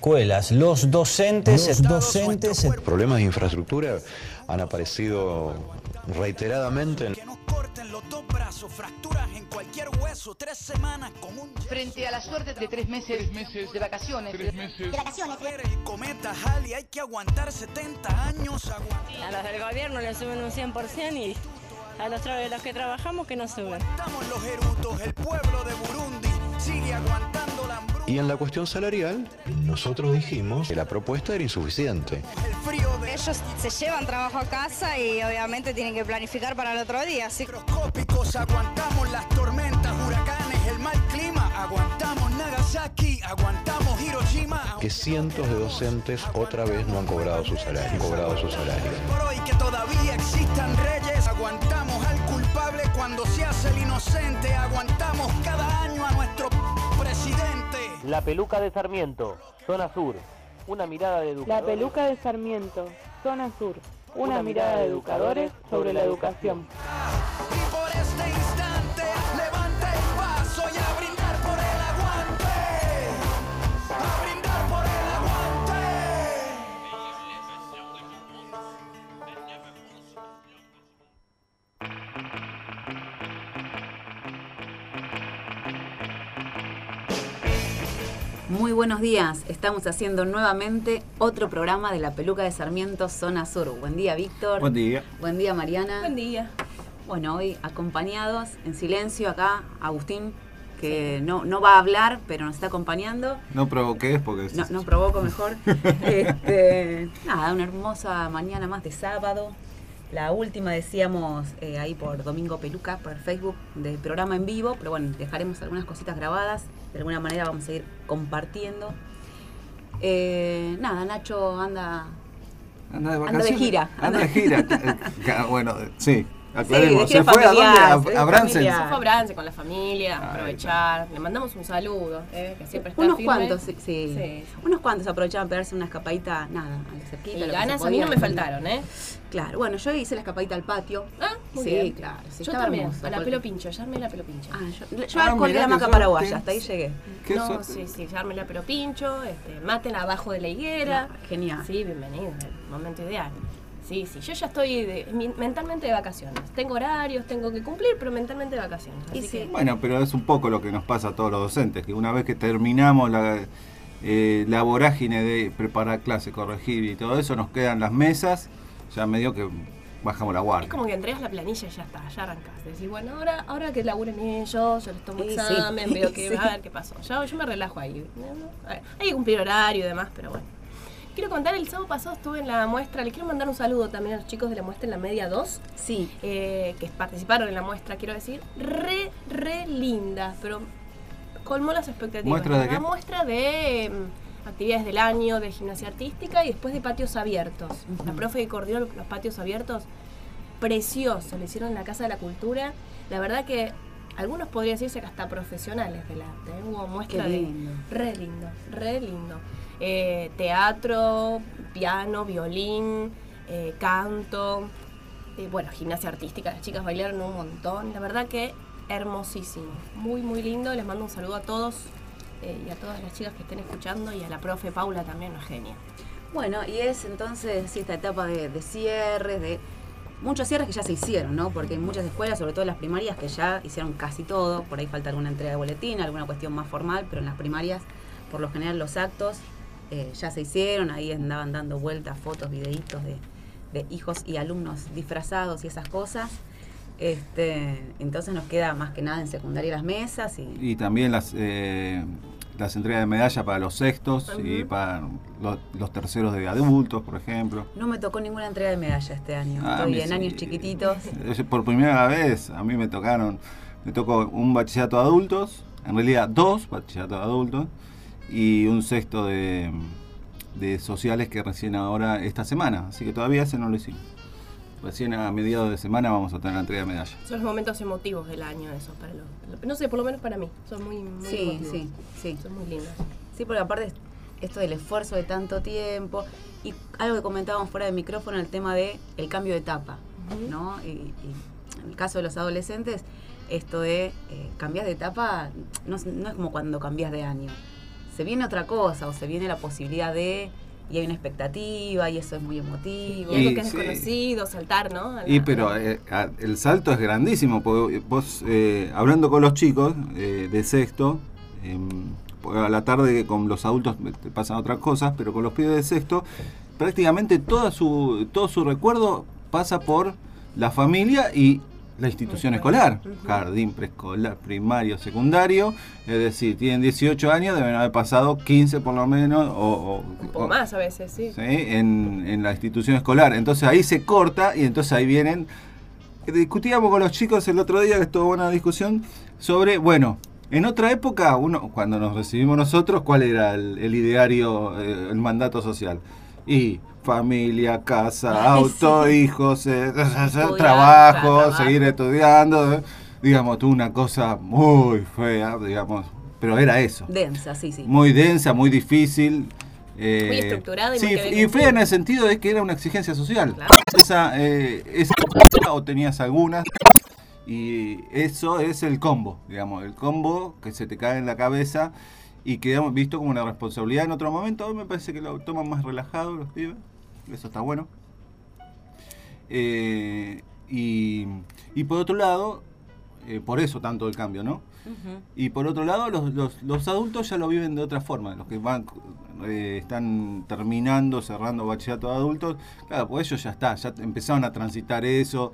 escuelas. Los docentes, los docentes, problemas de infraestructura han aparecido reiteradamente. Que nos corten los dos brazos, fracturas en cualquier hueso, tres semanas con un Frente a la suerte de tres meses, de vacaciones. De vacaciones. el cometa Halley, hay que aguantar 70 años. A los del gobierno le suben un 100% y a los, que trabajamos que no suben. Estamos los erutos, el pueblo de Burundi sigue aguantando la hambruna. Y en la cuestión salarial, nosotros dijimos que la propuesta era insuficiente. El frío de Ellos se llevan trabajo a casa y obviamente tienen que planificar para el otro día, así aguantamos las tormentas, huracanes, el mal clima, aguantamos Nagasaki, aguantamos Hiroshima. Que cientos de docentes otra vez no han cobrado su salario. cobrado su salario. Por hoy que todavía existan reyes, aguantamos al culpable cuando se hace el inocente, aguantamos cada año a nuestro presidente. La peluca de Sarmiento, zona sur. Una mirada de La educadores. peluca de Sarmiento, zona sur. Una mirada de educadores sobre la educación. Y Muy buenos días, estamos haciendo nuevamente otro programa de la peluca de Sarmiento Zona Sur. Buen día, Víctor. Buen día. Buen día, Mariana. Buen día. Bueno, hoy acompañados en silencio acá, Agustín, que no, no va a hablar, pero nos está acompañando. No provoques porque... No, no provoco mejor. Este, nada, una hermosa mañana más de sábado. La última decíamos eh, ahí por Domingo Peluca, por Facebook, de programa en vivo, pero bueno, dejaremos algunas cositas grabadas. De alguna manera vamos a ir compartiendo. Eh, nada, Nacho anda Anda de Anda de vacaciones. gira. Anda de gira. Eh, ca- bueno, sí, aclaremos. ¿Se fue a dónde? familiar, A, se fue a Bransen. familiar. Se fue a Brance con la familia, aprovechar. Le mandamos un saludo, eh, que siempre está unos firme. cuantos, sí, sí. Sí. Unos cuantos aprovechaban para darse una escapadita, nada, a la cerquita. Y ganas a mí no me faltaron, ¿eh? Claro, bueno, yo hice la escapadita al patio. Ah, muy sí, bien. claro. sí, Yo también, hermoso, a la porque- pelo pincho, ya armé la pelo pincho. Ah, yo, yo Ah, colgué la maca paraguaya, hasta ahí llegué. Qué no, suerte. sí, sí, ya armé la pelo pincho, este, maten abajo de la higuera. No, genial. Sí, bienvenido, el momento ideal. Sí, sí, yo ya estoy de- mentalmente de vacaciones. Tengo horarios, tengo que cumplir, pero mentalmente de vacaciones. Y Así sí. que, Bueno, pero es un poco lo que nos pasa a todos los docentes, que una vez que terminamos la, eh, la vorágine de preparar clase, corregir y todo eso, nos quedan las mesas, ya medio que bajamos la guardia. es como que entregas la planilla y ya está, ya arrancas. Decís, bueno, ahora, ahora que laburen ellos, yo les tomo sí. examen, veo que Sí. a ver qué pasó. Ya, yo me relajo ahí. Ver, hay que cumplir horario y demás, pero bueno. Quiero contar, el sábado pasado estuve en la muestra, le quiero mandar un saludo también a los chicos de la muestra en la media 2. Sí, eh, que participaron en la muestra, quiero decir, re, re linda, pero colmó las expectativas. ¿Muestra de Una qué? muestra de em, actividades del año, de gimnasia artística y después de patios abiertos. La profe que coordinó los patios abiertos, precioso, lo hicieron en la Casa de la Cultura. La verdad que algunos podría decirse que hasta profesionales del arte. ¿eh? Hubo muestra Qué de... Re lindo, re lindo. Eh, teatro, piano, violín, eh, canto, eh, bueno, gimnasia artística, las chicas bailaron un montón. La verdad que hermosísimo, muy, muy lindo. Les mando un saludo a todos y a todas las chicas que estén escuchando y a la profe Paula también, una genia. bueno, y es entonces esta etapa de, de cierres, de muchos cierres que ya se hicieron, ¿no? Porque hay muchas escuelas, sobre todo las primarias, que ya hicieron casi todo. Por ahí falta alguna entrega de boletín, alguna cuestión más formal, pero en las primarias, por lo general, los actos eh, ya se hicieron. Ahí andaban dando vueltas, fotos, videitos de, de hijos y alumnos disfrazados y esas cosas. Este, entonces nos queda más que nada en secundaria las mesas y Y también las, eh, las entregas de medalla para los sextos y para los, los terceros de adultos, por ejemplo. no me tocó ninguna entrega de medalla este año. Ah, Estoy en sí. años chiquititos. Por primera vez a mí me tocaron, me tocó un bachillerato de adultos, en realidad dos bachilleratos de adultos y un sexto de, de sociales que recién ahora esta semana, así que todavía ese no lo hicimos. Recién a mediados de semana vamos a tener la entrega de medalla. Son los momentos emotivos del año, eso, para los, no sé, por lo menos para mí, son muy, muy Sí, emotivos. sí, sí. Son muy lindos. Sí, porque aparte esto del esfuerzo de tanto tiempo y algo que comentábamos fuera de micrófono, el tema de el cambio de etapa. ¿no? Y, y en el caso de los adolescentes, esto de eh, cambiar de etapa no, no es como cuando cambias de año, se viene otra cosa o se viene la posibilidad de y hay una expectativa y eso es muy emotivo. Y algo que es sí. desconocido, saltar, ¿no? A la- Y pero eh, a- el salto es grandísimo, porque vos eh, hablando con los chicos eh, de sexto, em, porque a la tarde con los adultos te pasan otras cosas, pero con los pibes de sexto, prácticamente toda su, todo su recuerdo pasa por la familia y la institución escolar, jardín, preescolar, primario, secundario, es decir, tienen 18 años, deben haber pasado 15 por lo menos, o, o- Un poco o- más a veces, sí. ¿sí? en, en la institución escolar. Entonces ahí se corta y entonces ahí vienen. Discutíamos con los chicos el otro día, que estuvo buena discusión, sobre, bueno, en otra época, uno cuando nos recibimos nosotros, ¿cuál era el, el ideario, eh, el mandato social? Y familia, casa, auto, hijos, eh, trabajo, trabajo. seguir estudiando, eh, digamos, tuvo una cosa muy fea, digamos, pero era eso Densa, sí, sí. muy densa, muy difícil. eh, Muy estructurada y sí, muy y fea en el sentido de que era una exigencia social. Claro. Esa, eh, esa o tenías algunas y eso es el combo, digamos, el combo que se te cae en la cabeza y que hemos visto como una responsabilidad en otro momento. Hoy me parece que lo toman más relajado los pibes, eso está bueno. Eh, y, y por otro lado, eh, por eso tanto el cambio, ¿no? Y por otro lado, los, los- los adultos ya lo viven de otra forma. Los que van eh, están terminando, cerrando bachillerato de adultos, claro, pues ellos ya está, ya empezaron a transitar eso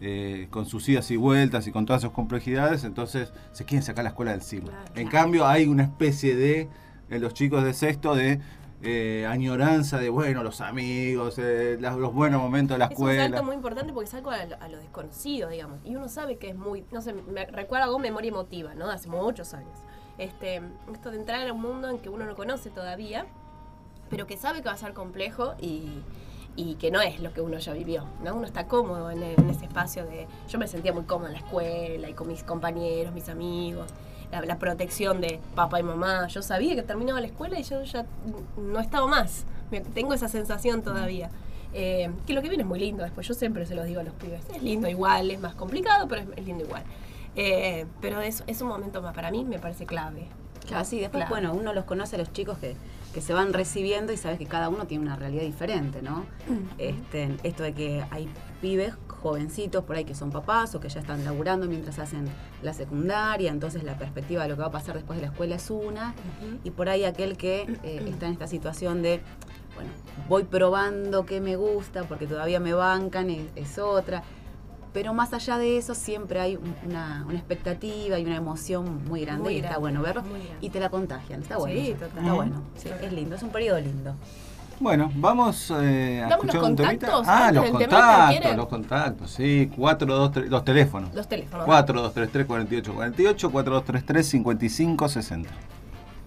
eh, con sus idas y vueltas y con todas sus complejidades, entonces se quieren sacar la escuela del siglo. Claro. En cambio, hay una especie de, en los chicos de sexto, de eh, añoranza de, bueno, los amigos, eh, las- los buenos momentos de la Es un escuela. salto muy importante porque es algo a lo, a digamos. Y uno sabe que es muy, no sé, me recuerda algo memoria emotiva, ¿no? Hace muchos años. Este, esto de entrar a un mundo en que uno no conoce todavía, pero que sabe que va a ser complejo y, y que no es lo que uno ya vivió, ¿no? Uno está cómodo en, en ese espacio de... Yo me sentía muy cómoda en la escuela y con mis compañeros, mis amigos, la, la protección de papá y mamá. Yo sabía que terminaba la escuela y yo ya no estaba más. Tengo esa sensación todavía. Eh, que lo que viene es muy lindo después, yo siempre se los digo a los pibes. Es lindo igual, es más complicado, pero es, es lindo igual. Eh, pero es, es un momento más, para mí me parece clave. Claro, sí, después, Claro. bueno, uno los conoce a los chicos que, que se van recibiendo y sabes que cada uno tiene una realidad diferente, ¿no? Este, esto de que hay pibes jovencitos por ahí que son papás o que ya están laburando mientras hacen la secundaria, entonces la perspectiva de lo que va a pasar después de la escuela es una, y por ahí aquel que eh, está en esta situación de, bueno, voy probando qué me gusta porque todavía me bancan, es, es otra. Pero más allá de eso, siempre hay un- una, una expectativa y una emoción muy grande Muy y está grande, bueno verlo. Y te la contagian, está bueno. Sí, total. Está bueno. Sí, es lindo, es un periodo lindo. Bueno, vamos eh, a los escuchar un temita. contactos Ah, los contactos, los contactos, sí. 423, los teléfonos. Los teléfonos. 4233 4848 4233 5560.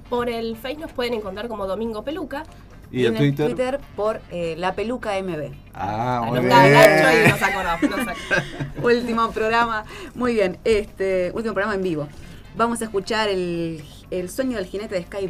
Por el Face nos pueden encontrar como Domingo Peluca. Y, el en Twitter. por eh, la peluca MB. Ah, muy Nos bien. da gancho y nos acordamos. nos ac- último programa. Muy bien, este último programa en vivo. Vamos a escuchar el, el sueño del jinete de Sky.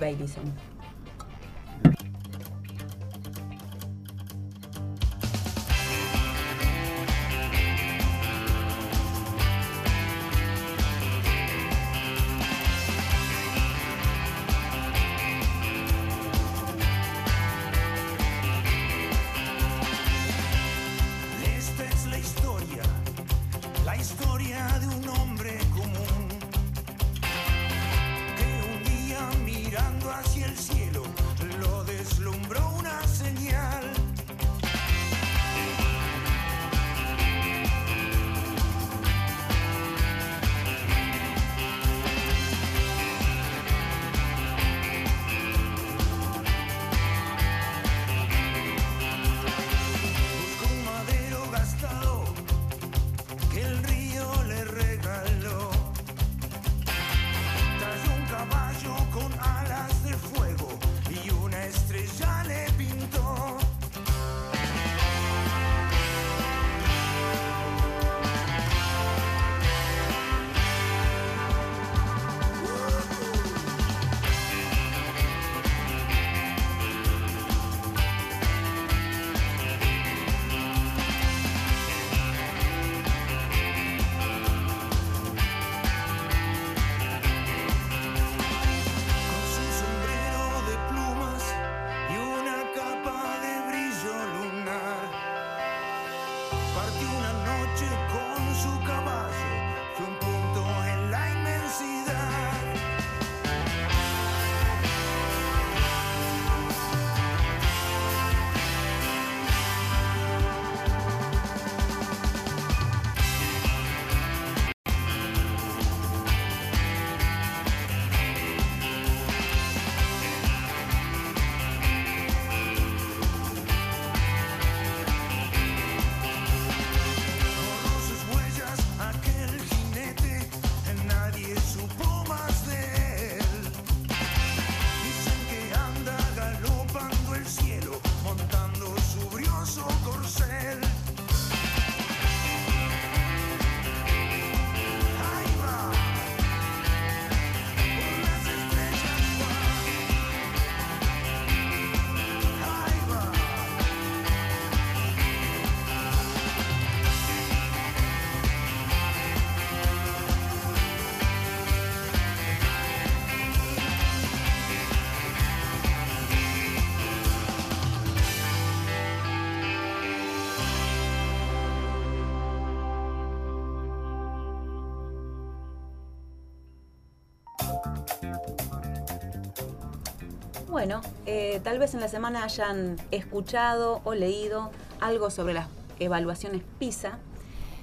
Bueno, eh, tal vez en la semana hayan escuchado o leído algo sobre las evaluaciones PISA.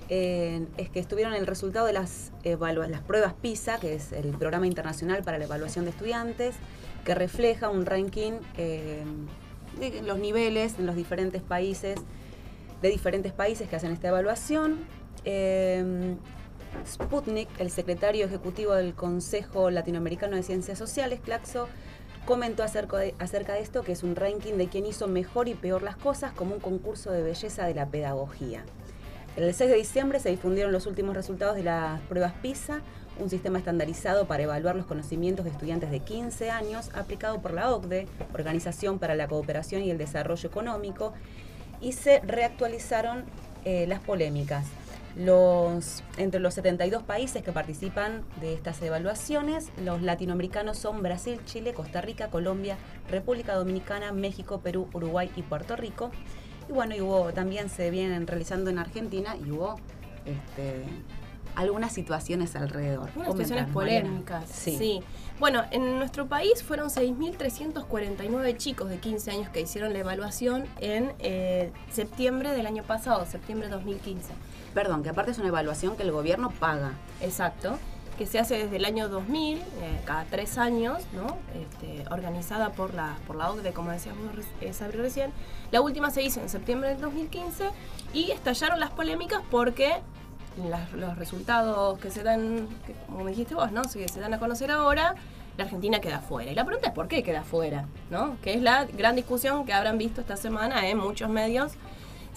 Eh, es que estuvieron el resultado de las, las pruebas PISA, que es el Programa Internacional para la Evaluación de Estudiantes, que refleja un ranking eh, de los niveles en los diferentes países, de diferentes países que hacen esta evaluación. Eh, Sputnik, el secretario ejecutivo del Consejo Latinoamericano de Ciencias Sociales, Claxo, comentó acerca de, acerca de esto, que es un ranking de quién hizo mejor y peor las cosas, como un concurso de belleza de la pedagogía. El 6 de diciembre se difundieron los últimos resultados de las pruebas PISA, un sistema estandarizado para evaluar los conocimientos de estudiantes de 15 años, aplicado por la OCDE, Organización para la Cooperación y el Desarrollo Económico, y se reactualizaron eh, las polémicas. Los, entre los 72 países que participan de estas evaluaciones, los latinoamericanos son Brasil, Chile, Costa Rica, Colombia, República Dominicana, México, Perú, Uruguay y Puerto Rico. Y bueno, y hubo, también se vienen realizando en Argentina y hubo este, algunas situaciones alrededor. Unas situaciones polémicas. Sí. Sí. Bueno, en nuestro país fueron 6.349 chicos de 15 años que hicieron la evaluación en eh, septiembre del año pasado, septiembre de 2015. Perdón, que aparte es una evaluación que el gobierno paga. Exacto. Que se hace desde el año 2000, eh, cada tres años, ¿no? Este, organizada por la, por la OCDE, como decíamos eh, Sabri recién. La última se hizo en septiembre del 2015 y estallaron las polémicas porque los resultados que se dan, como me dijiste vos, ¿no? Se dan a conocer ahora, la Argentina queda fuera. Y la pregunta es por qué queda fuera, ¿no? Que es la gran discusión que habrán visto esta semana en muchos medios.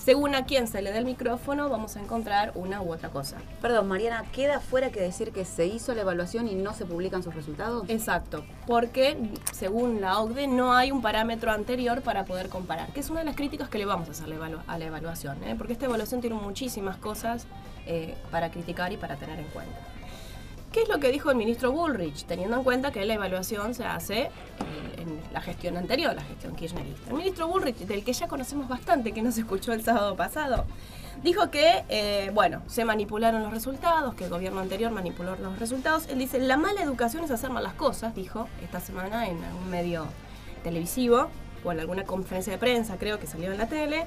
Según a quién se le dé el micrófono, vamos a encontrar una u otra cosa. Perdón, Mariana, ¿queda fuera que decir que se hizo la evaluación y no se publican sus resultados? Exacto, porque según la OCDE no hay un parámetro anterior para poder comparar, que es una de las críticas que le vamos a hacer a la evaluación, ¿eh? porque esta evaluación tiene muchísimas cosas eh, para criticar y para tener en cuenta. ¿Qué es lo que dijo el ministro Bullrich, teniendo en cuenta que la evaluación se hace eh, en la gestión anterior, la gestión kirchnerista? El ministro Bullrich, del que ya conocemos bastante, que nos escuchó el sábado pasado, dijo que, eh, bueno, se manipularon los resultados, que el gobierno anterior manipuló los resultados. Él dice, la mala educación es hacer malas cosas, dijo esta semana en un medio televisivo o en alguna conferencia de prensa, creo que salió en la tele.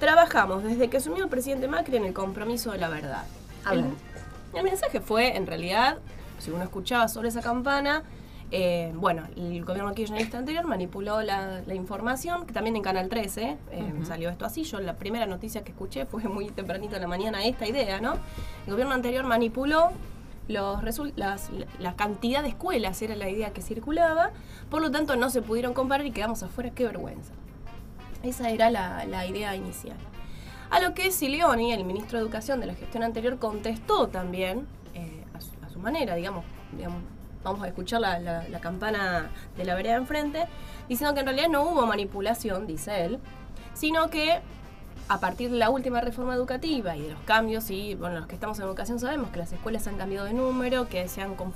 Trabajamos desde que asumió el presidente Macri en el compromiso de la verdad. A ver. el mensaje fue, en realidad, si uno escuchaba sobre esa campana, eh, bueno, el gobierno kirchnerista anterior manipuló la, la información, que también en Canal 13 eh, salió esto así. Yo la primera noticia que escuché fue muy tempranito en la mañana esta idea, ¿no? El gobierno anterior manipuló los las, la cantidad de escuelas, era la idea que circulaba, por lo tanto no se pudieron comparar y quedamos afuera, qué vergüenza. Esa era la, la idea inicial. A lo que Silioni, el ministro de Educación de la gestión anterior, contestó también, eh, a, su, manera, digamos, digamos, vamos a escuchar la, la- campana de la vereda enfrente, diciendo que en realidad no hubo manipulación, dice él, sino que a partir de la última reforma educativa y de los cambios, y bueno, los que estamos en educación sabemos que las escuelas han cambiado de número, que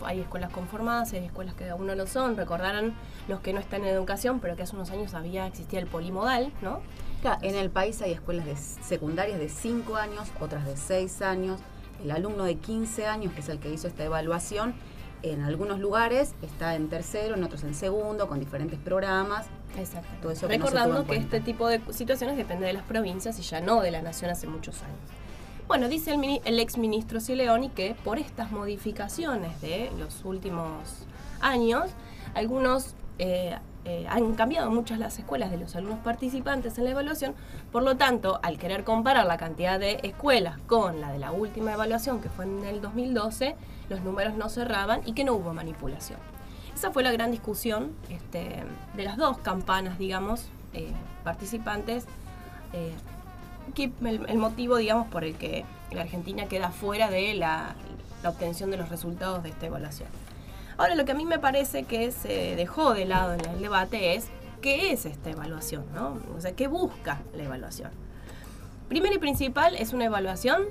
hay escuelas conformadas, hay escuelas que aún no lo son, recordarán los que no están en educación, pero que hace unos años había, existía el polimodal, ¿no? Claro, en el país hay escuelas de secundarias de 5 años, otras de 6 años. El alumno de 15 años, que es el que hizo esta evaluación, en algunos lugares está en tercero, en otros en segundo, con diferentes programas. Exacto. Todo eso Recordando que este tipo de situaciones depende de las provincias y ya no de la nación hace muchos años. Bueno, dice el, el ex ministro Sileoni que por estas modificaciones de los últimos años, algunos eh, eh, han cambiado muchas las escuelas de los alumnos participantes en la evaluación, por lo tanto, al querer comparar la cantidad de escuelas con la de la última evaluación, que fue en el 2012, los números no cerraban y que no hubo manipulación. Esa fue la gran discusión este, de las dos campanas, digamos, eh, participantes, eh, el, motivo, digamos, por el que la Argentina queda fuera de la obtención de los resultados de esta evaluación. Ahora, lo que a mí me parece que se dejó de lado en el debate es qué es esta evaluación, ¿no? O sea, qué busca la evaluación. Primero y principal es una evaluación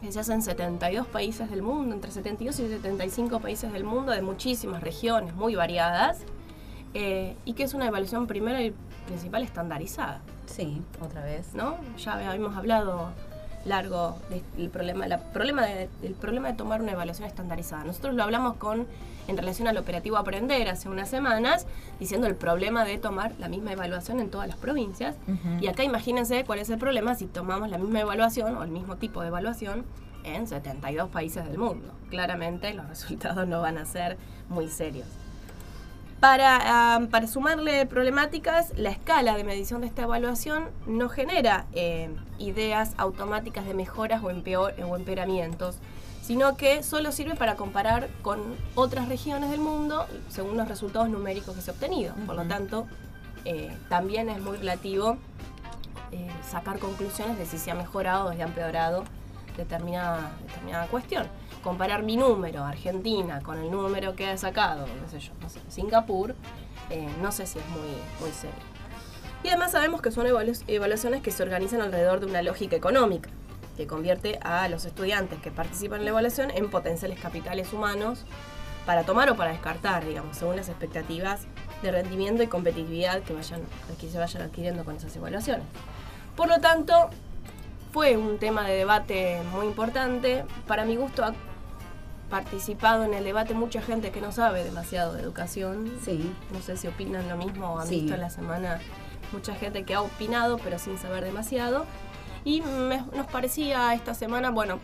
que se hace en 72 países del mundo, entre 72 y 75 países del mundo, de muchísimas regiones muy variadas, eh, y que es una evaluación primero y principal estandarizada. Sí, otra vez. ¿no? Ya habíamos hablado largo de- el problema, la, problema de, el problema de tomar una evaluación estandarizada. Nosotros lo hablamos con en relación al operativo Aprender hace unas semanas, diciendo el problema de tomar la misma evaluación en todas las provincias. Y acá imagínense cuál es el problema si tomamos la misma evaluación o el mismo tipo de evaluación en 72 países del mundo. Claramente los resultados no van a ser muy serios. Para, para sumarle problemáticas, la escala de medición de esta evaluación no genera eh, ideas automáticas de mejoras o, empeor- o empeoramientos, sino que solo sirve para comparar con otras regiones del mundo según los resultados numéricos que se ha obtenido. Por lo tanto, eh, también es muy relativo eh, sacar conclusiones de si se ha mejorado o se ha empeorado determinada, determinada cuestión. Comparar mi número, Argentina, con el número que ha sacado, qué sé yo, no sé, Singapur, eh, no sé si es muy, muy serio. Y además sabemos que son evalu- evaluaciones que se organizan alrededor de una lógica económica, que convierte a los estudiantes que participan en la evaluación en potenciales capitales humanos para tomar o para descartar, digamos, según las expectativas de rendimiento y competitividad que, vayan, que se vayan adquiriendo con esas evaluaciones. Por lo tanto, fue un tema de debate muy importante. Para mi gusto ha participado en el debate mucha gente que no sabe demasiado de educación. Sí. No sé si opinan lo mismo o han Sí. visto en la semana mucha gente que ha opinado pero sin saber demasiado. Y me- nos parecía esta semana, bueno,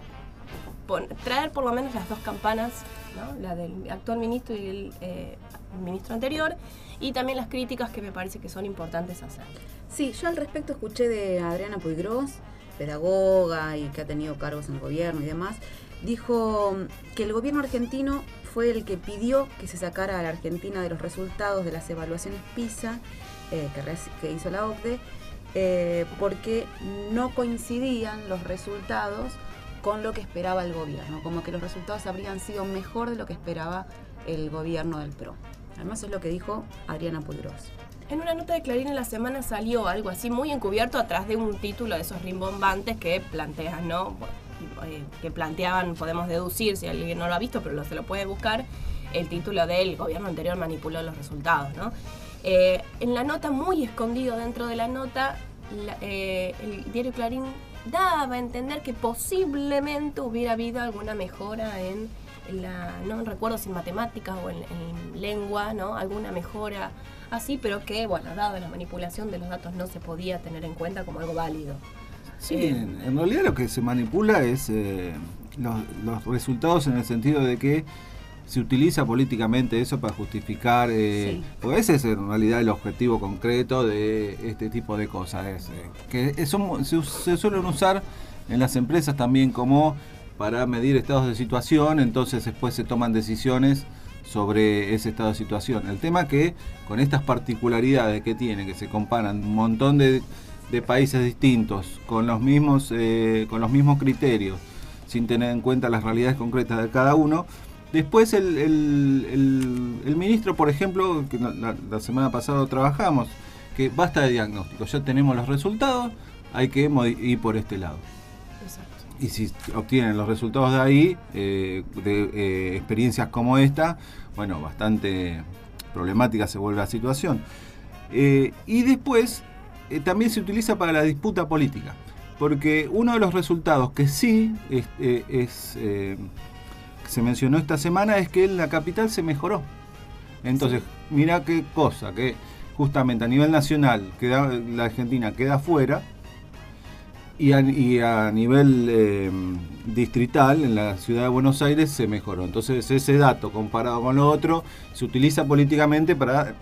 pon- traer por lo menos las dos campanas, la del actual ministro y el eh, ministro anterior, y también las críticas que me parece que son importantes hacer. Sí, yo al respecto escuché de Adriana Puigros, pedagoga y que ha tenido cargos en el gobierno y demás, dijo que el gobierno argentino fue el que pidió que se sacara a la Argentina de los resultados de las evaluaciones PISA eh, que hizo la OCDE, eh, porque no coincidían los resultados con lo que esperaba el gobierno, como que los resultados habrían sido mejor de lo que esperaba el gobierno del PRO. Además es lo que dijo Adriana Puigros. En una nota de Clarín en la semana salió algo así muy encubierto atrás de un título de esos rimbombantes que plantean, ¿no? Eh, que planteaban, podemos deducir, si alguien no lo ha visto, pero se lo puede buscar, el título del gobierno anterior manipuló los resultados, ¿no? Eh, en la nota, muy escondido dentro de la nota, la- eh, el diario Clarín daba a entender que posiblemente hubiera habido alguna mejora en la, no recuerdo si en matemáticas o en, en lengua, ¿no? Alguna mejora así, pero que, bueno, dado la manipulación de los datos no se podía tener en cuenta como algo válido. Sí, Eh, en, en realidad lo que se manipula es eh, los, los resultados en el sentido de que se utiliza políticamente eso para justificar, eh, Sí. porque ese es en realidad el objetivo concreto de este tipo de cosas, es, eh, que son- se, se suelen usar en las empresas también como para medir estados de situación, entonces después se toman decisiones sobre ese estado de situación. El tema que con estas particularidades que tiene, que se comparan un montón de, de países distintos, con los mismos, eh, con los mismos criterios, sin tener en cuenta las realidades concretas de cada uno. Después el, el- el- el ministro, por ejemplo, que la, semana pasada trabajamos, que basta de diagnóstico, ya tenemos los resultados, hay que ir por este lado. exacto. Y si obtienen los resultados de ahí, eh, de eh, experiencias como esta, bueno, bastante problemática se vuelve la situación. Eh, y después también se utiliza para la disputa política, porque uno de los resultados que sí es, se mencionó esta semana es que en la capital se mejoró. Entonces, mira qué cosa, que justamente a nivel nacional queda, la Argentina queda fuera y a, nivel eh, distrital, en la ciudad de Buenos Aires, se mejoró. Entonces ese dato comparado con lo otro se utiliza políticamente para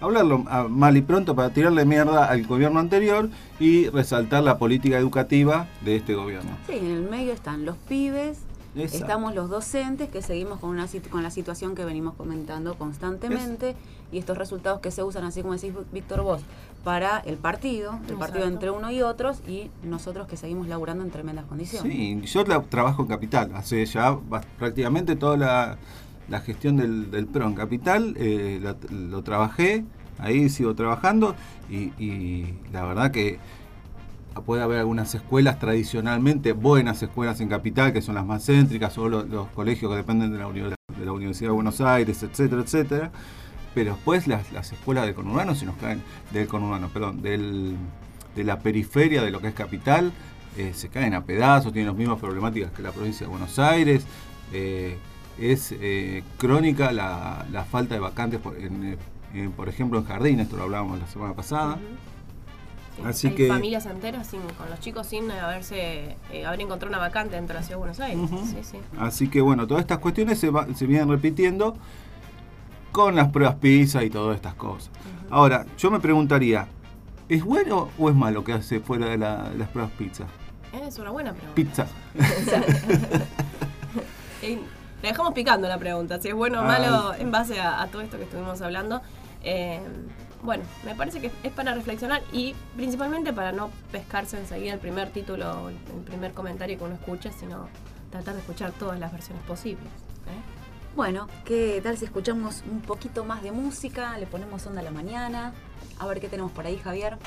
hablarlo a- mal y pronto, para tirarle mierda al gobierno anterior y resaltar la política educativa de este gobierno. Sí, en el medio están los pibes, Exacto. estamos los docentes que seguimos con, una, con la situación que venimos comentando constantemente y estos resultados que se usan, así como decís Víctor vos, para el partido, el partido entre uno y otros y nosotros que seguimos laburando en tremendas condiciones. Sí, yo la- trabajo en Capital, hace ya prácticamente toda la, la gestión del, del PRO en Capital, eh, la- lo trabajé, ahí sigo trabajando y, y la verdad que puede haber algunas escuelas tradicionalmente buenas escuelas en Capital, que son las más céntricas, o los, colegios que dependen de la, de la Universidad de Buenos Aires, etcétera, etcétera. Pero después las, las escuelas del conurbano, si nos caen, del conurbano, perdón, del, de la periferia de lo que es Capital, eh, se caen a pedazos, tienen las mismas problemáticas que la provincia de Buenos Aires. eh, es eh, crónica la, la falta de vacantes, por, ejemplo, en jardín, esto lo hablábamos la semana pasada. Así hay que- familias enteras sin, con los chicos sin haberse eh, haber encontrado una vacante dentro de la ciudad de Buenos Aires. Ujú. Sí, sí. Así que bueno, todas estas cuestiones se, va- se vienen repitiendo con las pruebas PISA y todas estas cosas. Ahora, yo me preguntaría, ¿es bueno o es malo que hace fuera de, la- de las pruebas PISA? Es una buena pregunta. Pizza. Le dejamos picando la pregunta, si es bueno o Ah. malo en base a, a todo esto que estuvimos hablando. Eh, bueno, me parece que es para reflexionar y principalmente para no pescarse enseguida el primer título, el primer comentario que uno escucha, sino tratar de escuchar todas las versiones posibles. ¿eh? Bueno, ¿qué tal si escuchamos un poquito más de música? Le ponemos onda a la mañana. A ver qué tenemos por ahí, Javier.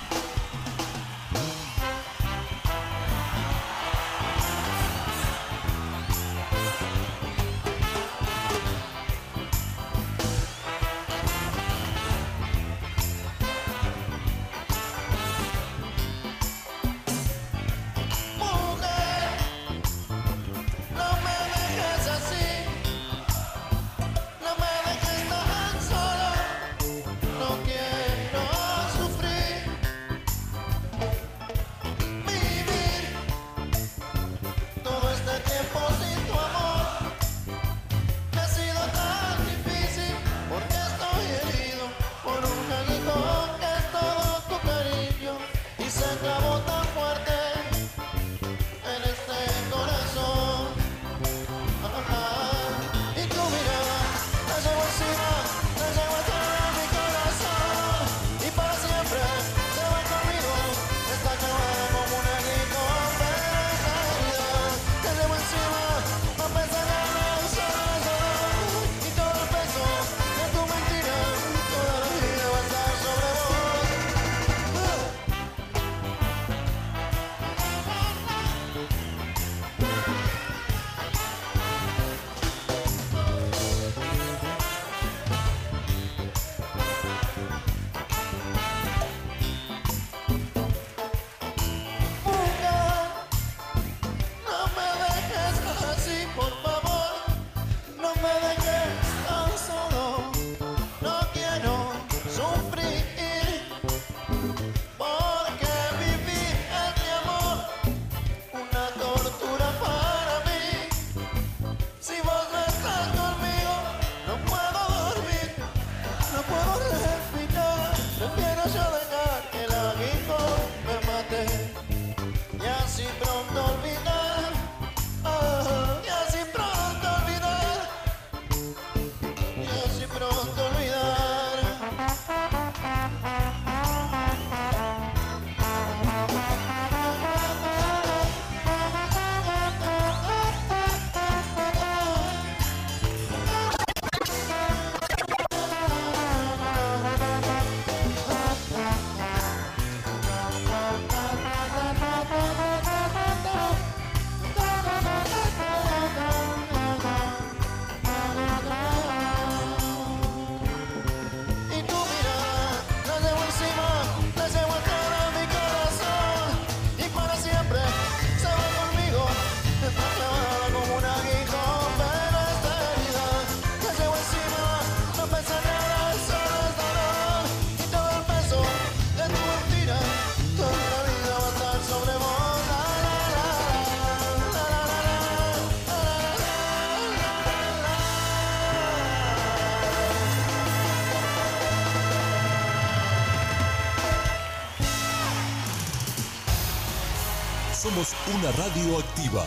Una radio activa,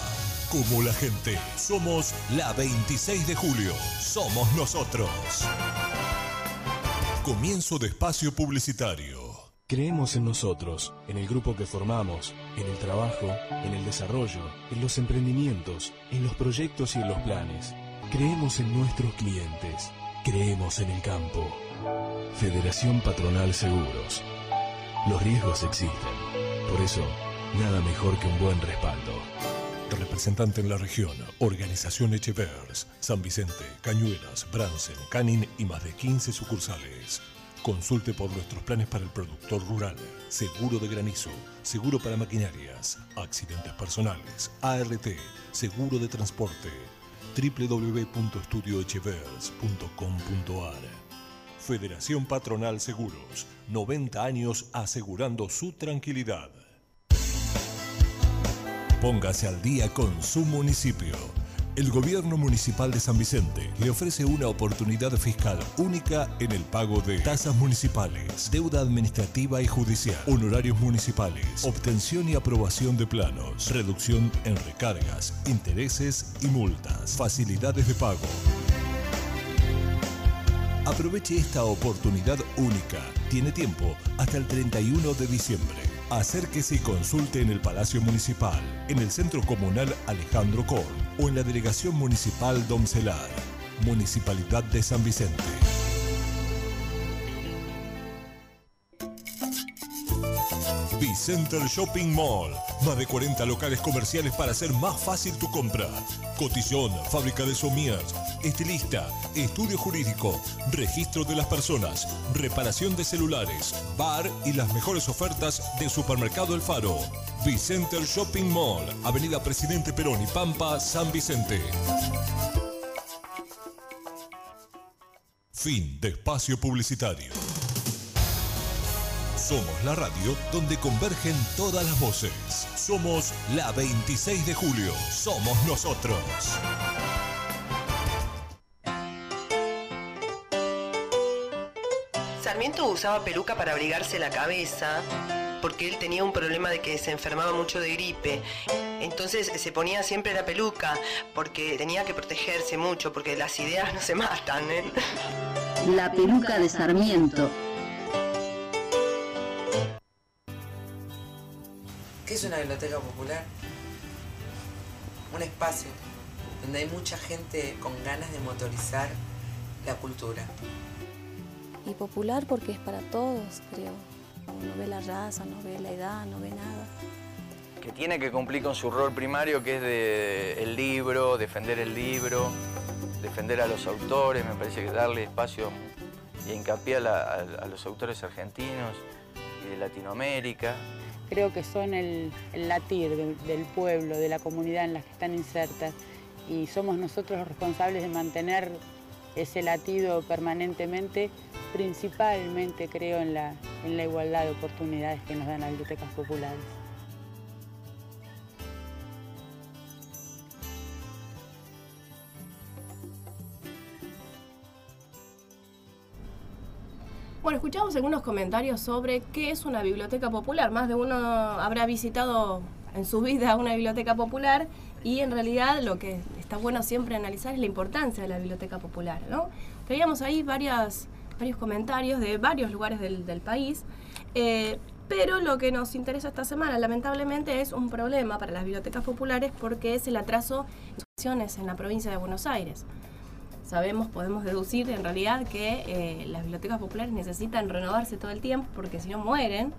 como la gente. Somos la 26 de julio. Somos nosotros. Comienzo de espacio publicitario. Creemos en nosotros, en el grupo que formamos, en el trabajo, en el desarrollo, en los emprendimientos, en los proyectos y en los planes. Creemos en nuestros clientes. Creemos en el campo. Federación Patronal Seguros. Los riesgos existen. Por eso, nada mejor que un buen respaldo. Representante en la región, Organización Echevers, San Vicente, Cañuelas, Bransen, Canin y más de 15 sucursales. Consulte por nuestros planes para el productor rural. seguro de granizo, seguro para maquinarias, accidentes personales, ART, seguro de transporte. www.estudioechevers.com.ar Federación Patronal Seguros, 90 años asegurando su tranquilidad. Póngase al día con su municipio. El gobierno municipal de San Vicente le ofrece una oportunidad fiscal única en el pago de tasas municipales, deuda administrativa y judicial, honorarios municipales, obtención y aprobación de planos, reducción en recargas, intereses y multas, facilidades de pago. Aproveche esta oportunidad única. Tiene tiempo hasta el 31 de diciembre. Acérquese y consulte en el Palacio Municipal, en el Centro Comunal Alejandro Korn o en la Delegación Municipal Domcelar, Municipalidad de San Vicente. Vicenter Shopping Mall. Más de 40 locales comerciales para hacer más fácil tu compra. Cotillón, fábrica de somiers, estilista, estudio jurídico, registro de las personas, reparación de celulares, bar y las mejores ofertas de Supermercado El Faro. Vicenter Shopping Mall, Avenida Presidente Perón y Pampa, San Vicente. Fin de espacio publicitario. Somos la radio donde convergen todas las voces. Somos la 26 de julio. Somos nosotros. Sarmiento usaba peluca para abrigarse la cabeza porque él tenía un problema de que se enfermaba mucho de gripe. Entonces se ponía siempre la peluca porque tenía que protegerse mucho porque las ideas no se matan. ¿eh? La peluca de Sarmiento. Es una biblioteca popular? Un espacio donde hay mucha gente con ganas de motorizar la cultura. Y popular porque es para todos, creo. No ve la raza, no ve la edad, no ve nada. Que tiene que cumplir con su rol primario que es de el libro, defender el libro, defender a los autores, me parece que darle espacio y hincapié a, la- a- a los autores argentinos y de Latinoamérica. Creo que son el, latir del, pueblo, de la comunidad en la que están insertas y somos nosotros los responsables de mantener ese latido permanentemente, principalmente creo en la, en la igualdad de oportunidades que nos dan las bibliotecas populares. Bueno, escuchamos algunos comentarios sobre qué es una biblioteca popular. Más de uno habrá visitado en su vida una biblioteca popular y en realidad lo que está bueno siempre analizar es la importancia de la biblioteca popular. ¿no? Teníamos ahí varias, varios comentarios de varios lugares del, país, eh, pero lo que nos interesa esta semana lamentablemente es un problema para las bibliotecas populares porque es el atraso en instituciones en la provincia de Buenos Aires sabemos, podemos deducir en realidad que eh, las bibliotecas populares necesitan renovarse todo el tiempo porque si no mueren.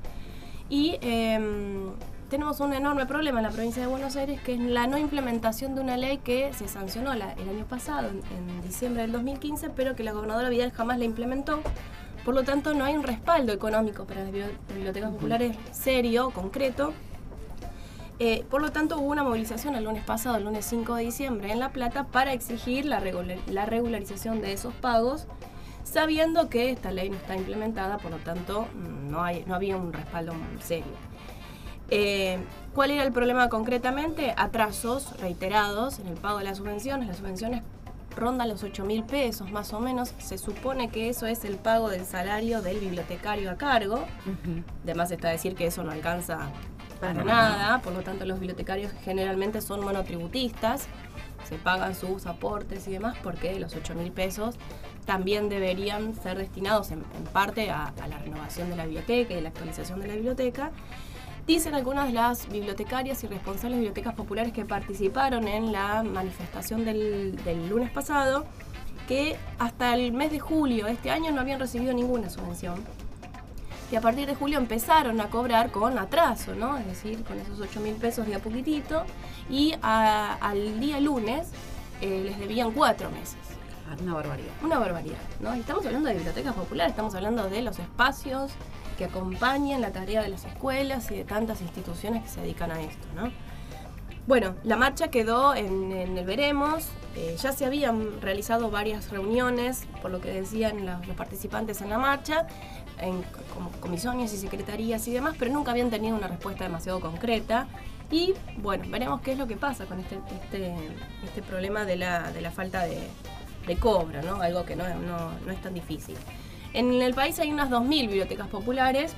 Y em, tenemos un enorme problema en la provincia de Buenos Aires que es la no implementación de una ley que se sancionó la- el año pasado, en, en diciembre del 2015, pero que la gobernadora Vidal jamás la implementó. Por lo tanto, no hay un respaldo económico para las bibli- bibliotecas populares serio, concreto. Eh, por lo tanto, hubo una movilización el lunes pasado, el lunes 5 de diciembre, en La Plata para exigir la, regular- la regularización de esos pagos, sabiendo que esta ley no está implementada, por lo tanto, mm, no, hay, no había un respaldo serio. Eh, ¿Cuál era el problema concretamente? Atrasos reiterados en el pago de las subvenciones. Las subvenciones rondan los 8 mil pesos más o menos. Se supone que eso es el pago del salario del bibliotecario a cargo. Además está decir que eso no alcanza para nada, por lo tanto los bibliotecarios generalmente son monotributistas, se pagan sus aportes y demás porque los 8 mil pesos también deberían ser destinados en, en parte a, a la renovación de la biblioteca y la actualización de la biblioteca. Dicen algunas de las bibliotecarias y responsables de bibliotecas populares que participaron en la manifestación del, del lunes pasado que hasta el mes de julio de este año no habían recibido ninguna subvención y a partir de julio empezaron a cobrar con atraso, ¿no? Es decir, con esos 8 mil pesos de a poquitito, y a- al día lunes eh, les debían cuatro meses. Una barbaridad. Una barbaridad, ¿no? Y estamos hablando de bibliotecas populares, estamos hablando de los espacios que acompañen la tarea de las escuelas y de tantas instituciones que se dedican a esto, ¿no? Bueno, la marcha quedó en, el veremos. Eh, ya se habían realizado varias reuniones, por lo que decían los, los participantes en la marcha, en como comisiones y secretarías y demás, pero nunca habían tenido una respuesta demasiado concreta. Y bueno, veremos qué es lo que pasa con este, este, este problema de la, de la falta de, de cobro, ¿no? Algo que no, no, no es tan difícil. En el país hay unas 2.000 bibliotecas populares.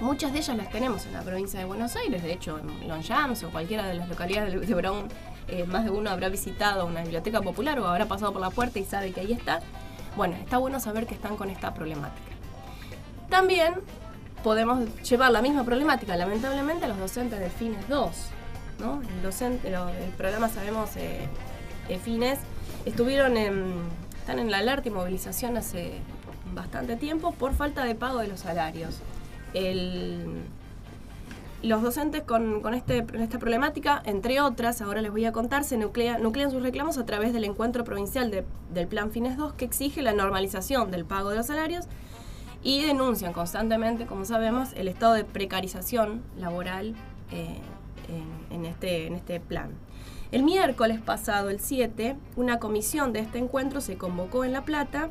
Muchas de ellas las tenemos en la provincia de Buenos Aires. De hecho, en Longchamps o cualquiera de las localidades de- Brown, eh, más de uno habrá visitado una biblioteca popular o habrá pasado por la puerta y sabe que ahí está. Bueno, está bueno saber que están con esta problemática. También podemos llevar la misma problemática, lamentablemente, a los docentes de Fines 2. ¿no? El, docente, el programa, sabemos, eh, de Fines, estuvieron están en la alerta y movilización hace bastante tiempo por falta de pago de los salarios. El- los docentes con, con este, esta problemática, entre otras, ahora les voy a contar, se nuclea- nuclean sus reclamos a través del encuentro provincial de- del Plan Fines 2 que exige la normalización del pago de los salarios y denuncian constantemente, como sabemos, el estado de precarización laboral eh, en, en este, en este plan. El miércoles pasado, el 7, una comisión de este encuentro se convocó en La Plata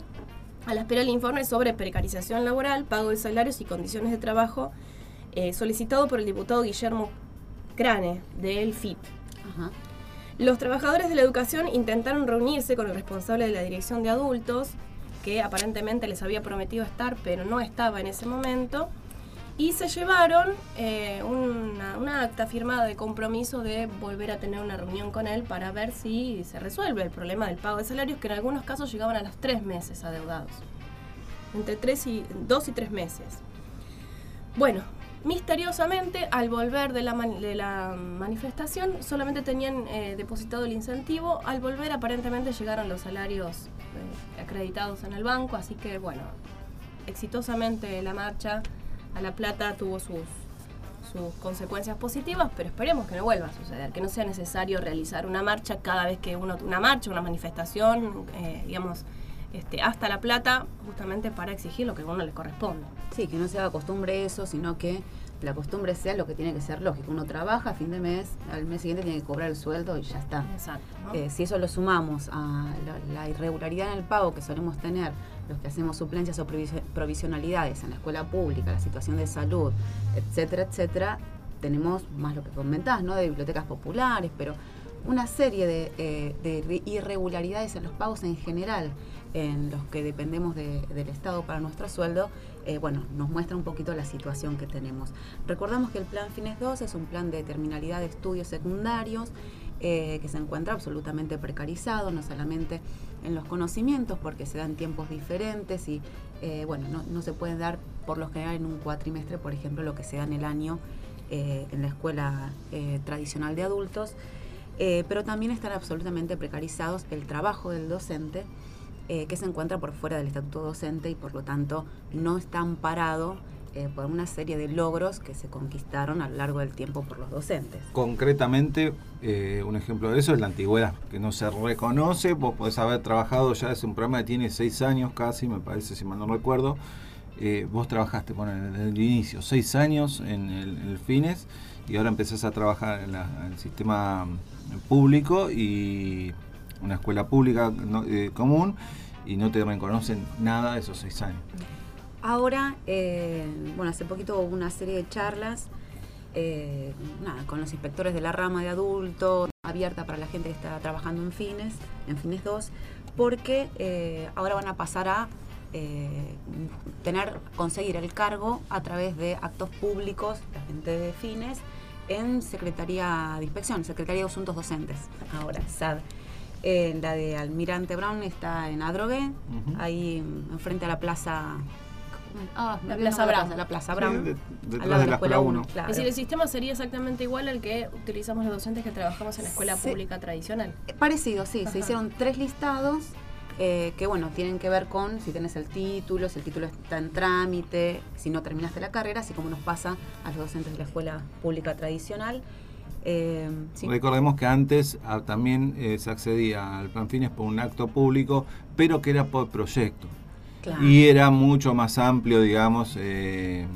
a la espera del informe sobre precarización laboral, pago de salarios y condiciones de trabajo eh, solicitado por el diputado Guillermo Crane del FIP. Los trabajadores de la educación intentaron reunirse con el responsable de la dirección de adultos, que aparentemente les había prometido estar, pero no estaba en ese momento, y se llevaron eh, una, acta firmada de compromiso de volver a tener una reunión con él para ver si se resuelve el problema del pago de salarios, que en algunos casos llegaban a los tres meses adeudados. Entre tres y, dos y tres meses. Bueno, misteriosamente, al volver de la, man- de la manifestación, solamente tenían eh, depositado el incentivo. Al volver, aparentemente, llegaron los salarios eh, acreditados en el banco. Así que, bueno, exitosamente la marcha a La Plata tuvo sus, sus consecuencias positivas, pero esperemos que no vuelva a suceder, que no sea necesario realizar una marcha cada vez que uno, una marcha, una manifestación, eh, digamos, este, hasta La Plata, justamente para exigir lo que a uno le corresponde. Sí, que no se haga costumbre eso, sino que la costumbre sea lo que tiene que ser lógico. Uno trabaja a fin de mes, al mes siguiente tiene que cobrar el sueldo y ya está. Exacto. ¿no? Eh, si eso lo sumamos a la, la irregularidad en el pago que solemos tener los que hacemos suplencias o provis- provisionalidades en la escuela pública, la situación de salud, etcétera, etcétera, tenemos más lo que comentás, ¿no? De bibliotecas populares, pero una serie de, eh, de irre- irregularidades en los pagos en general, en los que dependemos de- del Estado para nuestro sueldo, eh, bueno, nos muestra un poquito la situación que tenemos. Recordamos que el Plan Fines 2 es un plan de terminalidad de estudios secundarios eh, que se encuentra absolutamente precarizado, no solamente en los conocimientos, porque se dan tiempos diferentes y, eh, bueno, no, no se puede dar por lo general en un cuatrimestre, por ejemplo, lo que se da en el año eh, en la escuela tradicional de adultos, pero también están absolutamente precarizados el trabajo del docente, que se encuentra por fuera del estatuto docente y por lo tanto no está amparado eh, por una serie de logros que se conquistaron a lo largo del tiempo por los docentes. Concretamente, eh, un ejemplo de eso es la antigüedad, que no se reconoce, vos podés haber trabajado ya, es un programa que tiene seis años casi, me parece, si mal no recuerdo. Eh, vos trabajaste bueno, desde el inicio, seis años en el, Fines, y ahora empezás a trabajar en, el sistema mm, público y una escuela pública común, y no te reconocen nada de esos seis años. Ahora, eh, bueno, hace poquito hubo una serie de charlas eh, nada, con los inspectores de la rama de adultos, abierta para la gente que está trabajando en Fines, en Fines 2, porque eh, ahora van a pasar a tener, conseguir el cargo a través de actos públicos, la gente de Fines, en Secretaría de Inspección, Secretaría de Asuntos Docentes, ahora, SAD. La de Almirante Brown está en Adrogué, ahí enfrente a la plaza. Ah, La Plaza Brown. La Plaza Sí, de- detrás de la Escuela uno. claro. Es decir, el sistema sería exactamente igual al que utilizamos los docentes que trabajamos en la escuela Sí. pública tradicional. Parecido, sí. Ajá. Se hicieron tres listados eh, que, bueno, tienen que ver con si tienes el título, si el título está en trámite, si no terminaste la carrera, así como nos pasa a los docentes de la escuela pública tradicional. Eh, sí. Recordemos que antes ah, también eh, se accedía al plan fines por un acto público, pero que era por proyecto. Claro. Y era mucho más amplio, digamos, eh,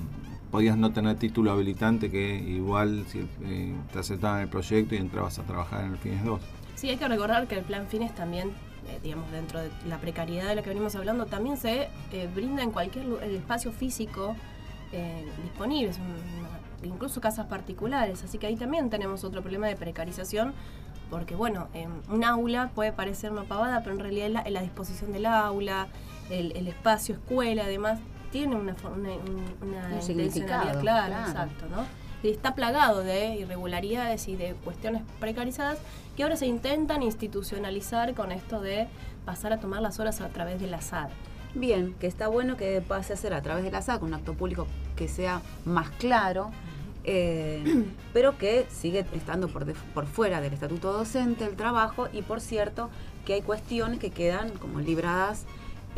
podías no tener título habilitante que igual si eh, te aceptaban el proyecto y entrabas a trabajar en el Fines 2. Sí, hay que recordar que el plan Fines también, eh, digamos, dentro de la precariedad de la que venimos hablando, también se eh, brinda en cualquier el espacio físico eh, disponible, incluso casas particulares, así que ahí también tenemos otro problema de precarización, porque bueno, un aula puede parecer una pavada, pero en realidad la, la disposición del aula, el, el espacio escuela, además, tiene una, una, un- una Un significado, clara, claro. exacto, ¿no? Y está plagado de irregularidades y de cuestiones precarizadas que ahora se intentan institucionalizar con esto de pasar a tomar las horas a través del azar. Bien, que está bueno que pase a ser a través de la SAC un acto público que sea más claro, eh, pero que sigue estando por, de- por fuera del estatuto docente el trabajo y por cierto que hay cuestiones que quedan como libradas,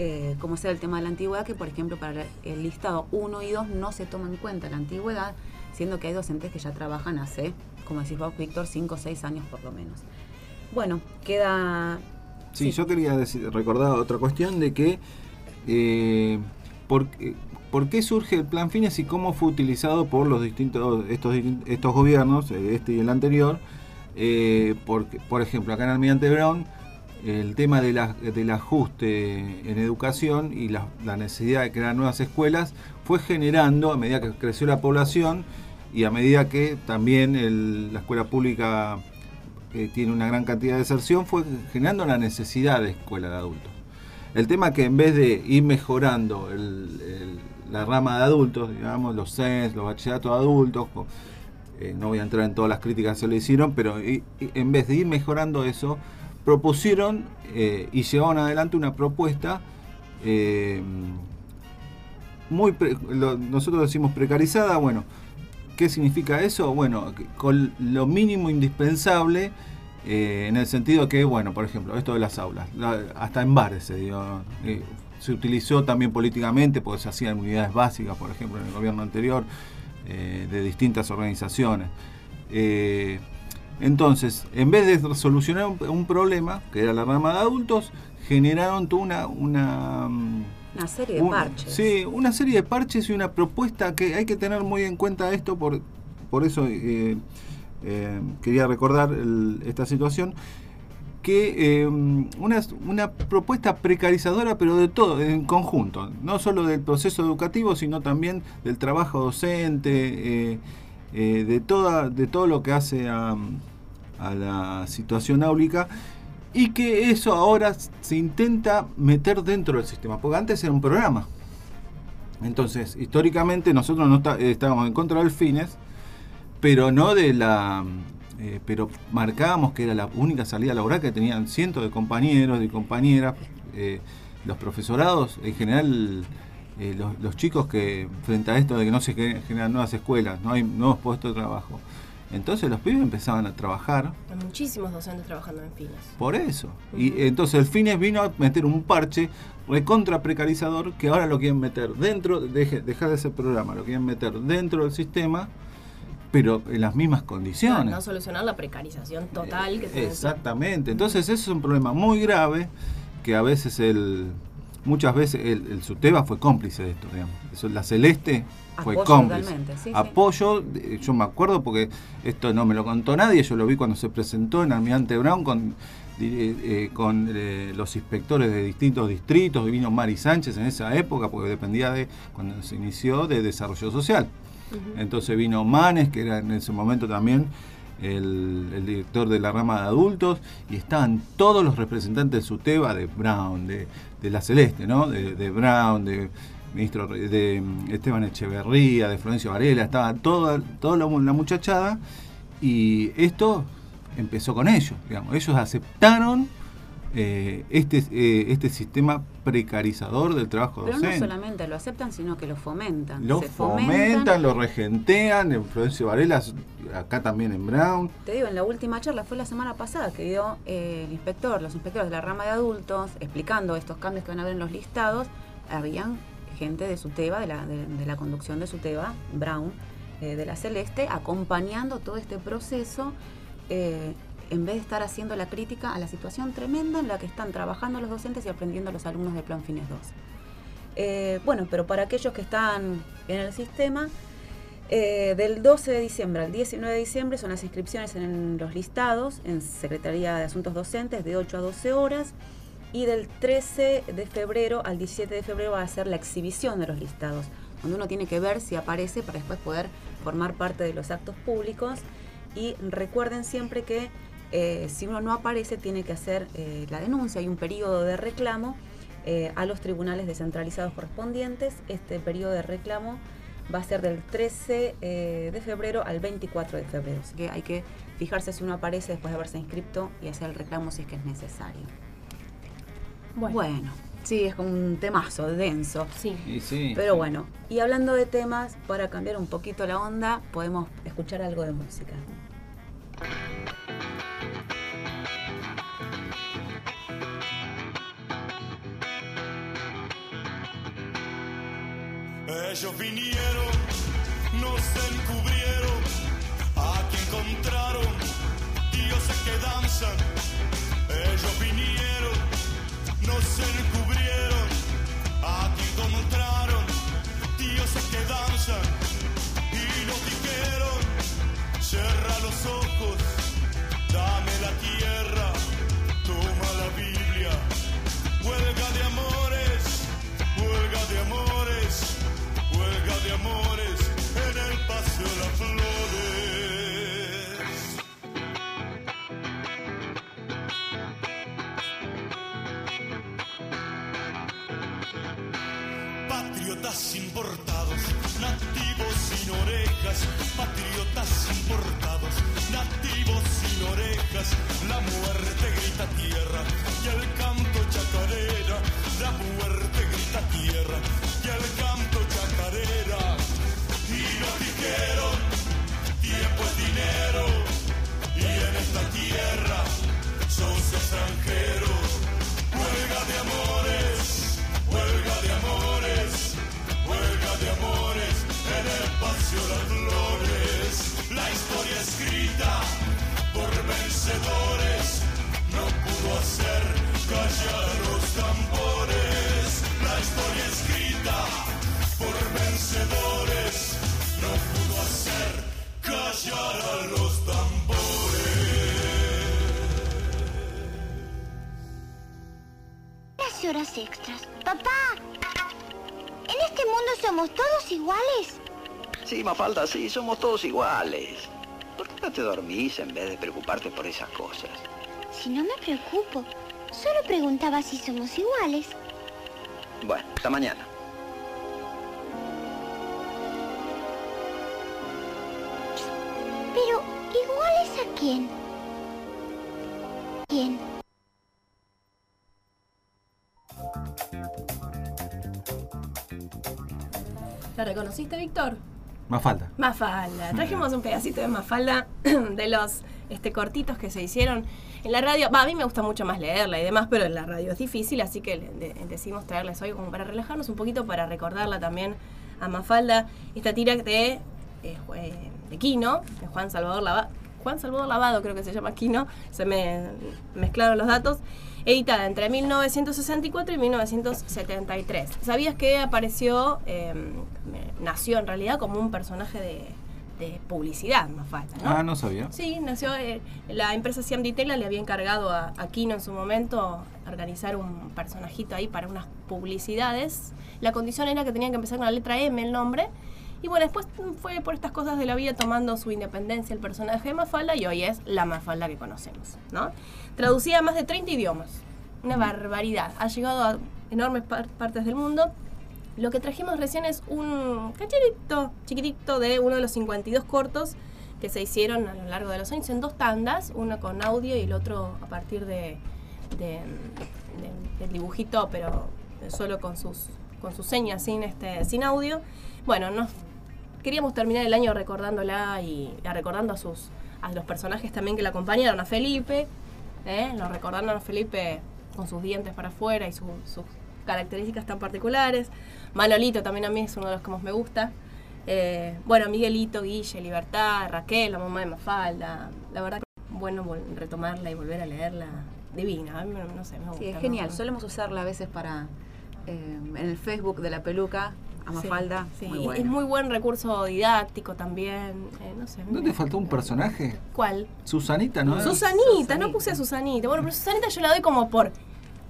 eh, como sea el tema de la antigüedad, que por ejemplo para el listado 1 y 2 no se toma en cuenta la antigüedad, siendo que hay docentes que ya trabajan hace, como decís vos, Víctor, 5 o 6 años por lo menos. Bueno, queda Sí, yo quería decir- recordar otra cuestión de que eh, por, eh, por qué surge el plan Fines y cómo fue utilizado por los distintos estos, estos gobiernos, este y el anterior. eh, porque, por ejemplo, acá en Almirante Brown, el tema de la- del ajuste en educación y la, la necesidad de crear nuevas escuelas fue generando, a medida que creció la población y a medida que también la escuela pública eh, tiene una gran cantidad de deserción, fue generando la necesidad de escuela de adultos. El tema que en vez de ir mejorando la rama de adultos, digamos, los CENS, los bachilleratos adultos, eh, no voy a entrar en todas las críticas que se le hicieron, pero en vez de ir mejorando eso, propusieron eh, y llevaron adelante una propuesta eh, muy, nosotros decimos precarizada, bueno, ¿qué significa eso? Bueno, con lo mínimo indispensable, eh, en el sentido que, bueno, por ejemplo, esto de las aulas, la- hasta en bares se dio, se utilizó también políticamente porque se hacían unidades básicas, por ejemplo, en el gobierno anterior, de distintas organizaciones. Entonces, en vez de solucionar un, un problema, que era la rama de adultos, generaron toda una, una una serie de un- parches. Sí, una serie de parches y una propuesta que hay que tener muy en cuenta esto, por, por eso eh, eh, quería recordar el- esta situación, que eh, una, una propuesta precarizadora, pero de todo, en conjunto, no solo del proceso educativo, sino también del trabajo docente, de, toda, de todo lo que hace a, a la situación áulica y que eso ahora se intenta meter dentro del sistema, porque antes era un programa. Entonces, históricamente nosotros no está- estábamos en contra del fines, pero no de la... eh, pero marcábamos que era la única salida laboral que tenían cientos de compañeros y compañeras, eh, los profesorados, en general eh, los, los chicos que frente a esto de que no se ge- generan nuevas escuelas, no hay nuevos puestos de trabajo, entonces los pibes empezaban a trabajar Hay muchísimos docentes trabajando en fines. por eso. Y entonces el Fines vino a meter un parche recontra precarizador que ahora lo quieren meter dentro, deje, dejar de ese programa, lo quieren meter dentro del sistema, pero en las mismas condiciones. No solucionar la precarización total que se Exactamente. Entonces ese es un problema muy grave que a veces el muchas veces el, el SUTEBA fue cómplice de esto, digamos. Eso, la Celeste fue Apoyo cómplice. sí. Apoyo, eh, yo me acuerdo porque esto no me lo contó nadie, yo lo vi cuando se presentó en Almirante Brown con eh, con eh, los inspectores de distintos distritos, y vino Mari Sánchez en esa época, porque dependía de cuando se inició de desarrollo social. Entonces vino Manes, que era en ese momento también el, el director de la rama de adultos, y estaban todos los representantes de SUTEBA, de Brown, de, de la Celeste, ¿no? De, de Brown, de ministro de Esteban Echeverría, de Florencio Varela, estaba toda, toda la, la muchachada, y esto empezó con ellos, digamos. Ellos aceptaron eh, este, eh, este sistema precarizador del trabajo Pero no docente. solamente lo aceptan, sino que lo fomentan. Lo Se fomentan, lo regentean, en Florencio Varela, acá también en Brown. Te digo, en la última charla fue la semana pasada que dio eh, el inspector, los inspectores de la rama de adultos, explicando estos cambios que van a haber en los listados. Habían gente de SUTEBA, de la, de, de la conducción de SUTEBA, Brown, eh, de la Celeste, acompañando todo este proceso, eh, en vez de estar haciendo la crítica a la situación tremenda en la que están trabajando los docentes y aprendiendo los alumnos del Plan Fines 2. Eh, bueno, pero para aquellos que están en el sistema, del 12 de diciembre al 19 de diciembre son las inscripciones en los listados en Secretaría de Asuntos Docentes de 8 a 12 horas y del 13 de febrero al 17 de febrero va a ser la exhibición de los listados, donde uno tiene que ver si aparece para después poder formar parte de los actos públicos y recuerden siempre que eh, si uno no aparece tiene que hacer eh, la denuncia, hay un periodo de reclamo eh, a los tribunales descentralizados correspondientes, este periodo de reclamo va a ser del 13 eh, de febrero al 24 de febrero. Así que hay que fijarse si uno aparece después de haberse inscrito y hacer el reclamo si es que es necesario. Bueno, sí, es como un temazo denso. Sí. Y sí. Pero bueno, y hablando de temas, para cambiar un poquito la onda, podemos escuchar algo de música. Ellos vinieron, nos encubrieron, aquí encontraron dioses que danzan. Ellos vinieron, nos sin orejas, patriotas importados, nativos sin orejas, la muerte grita tierra y el canto chacarera, la muerte grita tierra flores. La historia escrita por vencedores no pudo hacer callar los tambores. La historia escrita por vencedores no pudo hacer callar a los tambores. Las horas extras. Papá, ¿en este mundo somos todos iguales? Sí, Mafalda, sí, somos todos iguales. ¿Por qué no te dormís en vez de preocuparte por esas cosas? Si no me preocupo, solo preguntaba si somos iguales. Bueno, hasta mañana. Pero, ¿iguales a quién? ¿Quién? ¿La reconociste, Víctor? Más falta. Mafalda. Trajimos un pedacito de Mafalda de los este, cortitos que se hicieron en la radio. A mí me gusta mucho más leerla y demás, pero en la radio es difícil, así que de- decidimos traerles hoy como para relajarnos un poquito, para recordarla también a Mafalda. Esta tira de, eh, de Quino, de Juan Salvador Lavado. Juan Salvador Lavado creo que se llama Quino, se me mezclaron los datos. Editada entre 1964 y 1973. ¿Sabías que apareció, eh, nació en realidad como un personaje de, de publicidad, Mafalda, ¿no? Ah, no sabía. Sí, nació. eh, la empresa Siam Ditela le había encargado a, a Kino en su momento organizar un personajito ahí para unas publicidades. La condición era que tenían que empezar con la letra M el nombre. Y bueno, después fue por estas cosas de la vida tomando su independencia el personaje de Mafalda y hoy es la Mafalda que conocemos, ¿no? Traducida a más de 30 idiomas. Una barbaridad. Ha llegado a enormes par- partes del mundo. Lo que trajimos recién es un cachorrito chiquitito de uno de los 52 cortos que se hicieron a lo largo de los años en dos tandas, uno con audio y el otro a partir de, de- de- del dibujito, pero solo con sus, con sus señas, sin, este, sin audio. Bueno, nos queríamos terminar el año recordándola y recordando a sus a los personajes también que la acompañaron, a Felipe, ¿eh? lo recordando a Felipe con sus dientes para afuera y su- sus características tan particulares. Manolito también a mí es uno de los que más me gusta. Eh, bueno, Miguelito, Guille, Libertad, Raquel, la mamá de Mafalda. La verdad que bueno retomarla y volver a leerla. Divina, a mí no sé, me gusta. Sí, es ¿no? genial. Solemos usarla a veces para eh, en el Facebook de la peluca. A Mafalda, Sí, muy y- bueno. Es muy buen recurso didáctico también. eh, no sé. ¿No te faltó un personaje? ¿Cuál? Susanita, ¿no? Susanita, no puse a Susanita. Bueno, pero Susanita yo la doy como por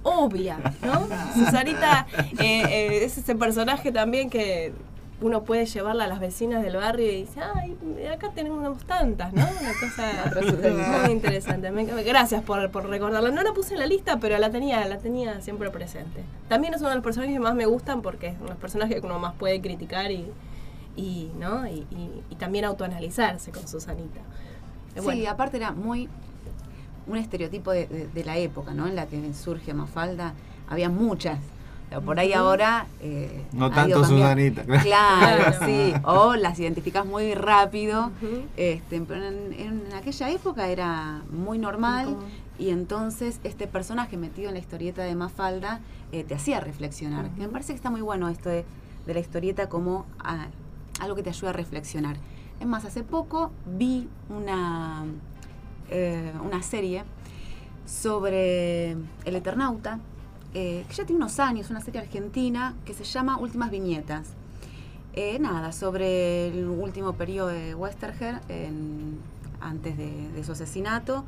obvia, ¿no? Susanita eh, eh, es ese personaje también que uno puede llevarla a las vecinas del barrio y dice, ay, acá tenemos tantas, ¿no? Una cosa muy interesante. Me- gracias por, por recordarla. No la puse en la lista, pero la tenía, la tenía siempre presente. También es uno de los personajes que más me gustan porque es uno de los personajes que uno más puede criticar y, y, ¿no? y, y- y también autoanalizarse con Susanita. Sí, aparte era muy un estereotipo de, de- de la época, ¿no? En la que surge Mafalda. Había muchas. Pero por ahí ahora... eh, No tanto. Susanita, claro. Sí. O las identificás muy rápido. este, pero en, en aquella época era muy normal. Y entonces este personaje metido en la historieta de Mafalda eh, te hacía reflexionar. Me parece que está muy bueno esto de, de la historieta como ah, algo que te ayuda a reflexionar. Es más, hace poco vi una, eh, una serie sobre el Eternauta, eh, que ya tiene unos años, una serie argentina que se llama Últimas Viñetas. Eh, nada, sobre el último periodo de Westerger, antes de, su asesinato.